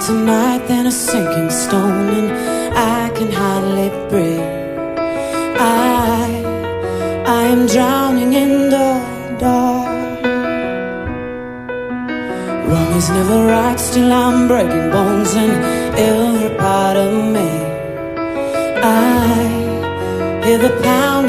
tonight than a sinking stone, and I can hardly breathe. I, I am drowning in the dark. Wrong is never right, still I'm breaking bones in every part of me. I hear the pounding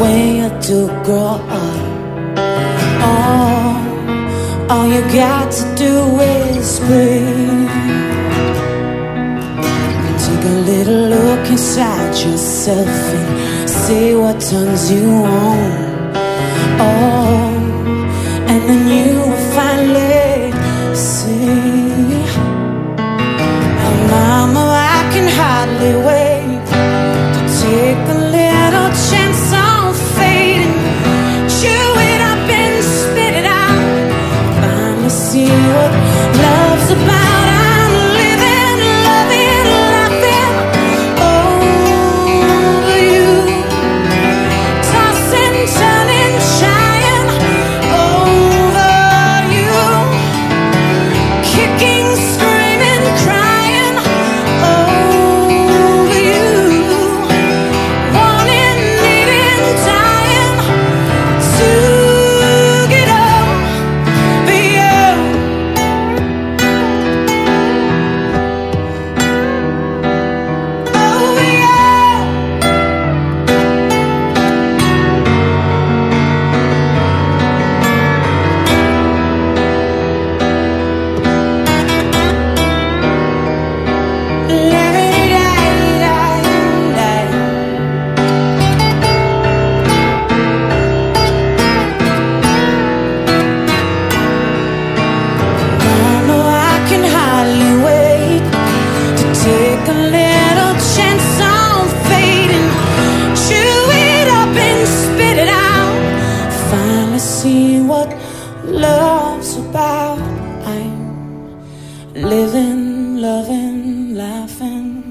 when you do grow up. All, all you got to do is breathe. Take a little look inside yourself and see what turns you on. Oh, see what love's about. I'm living, loving, laughing.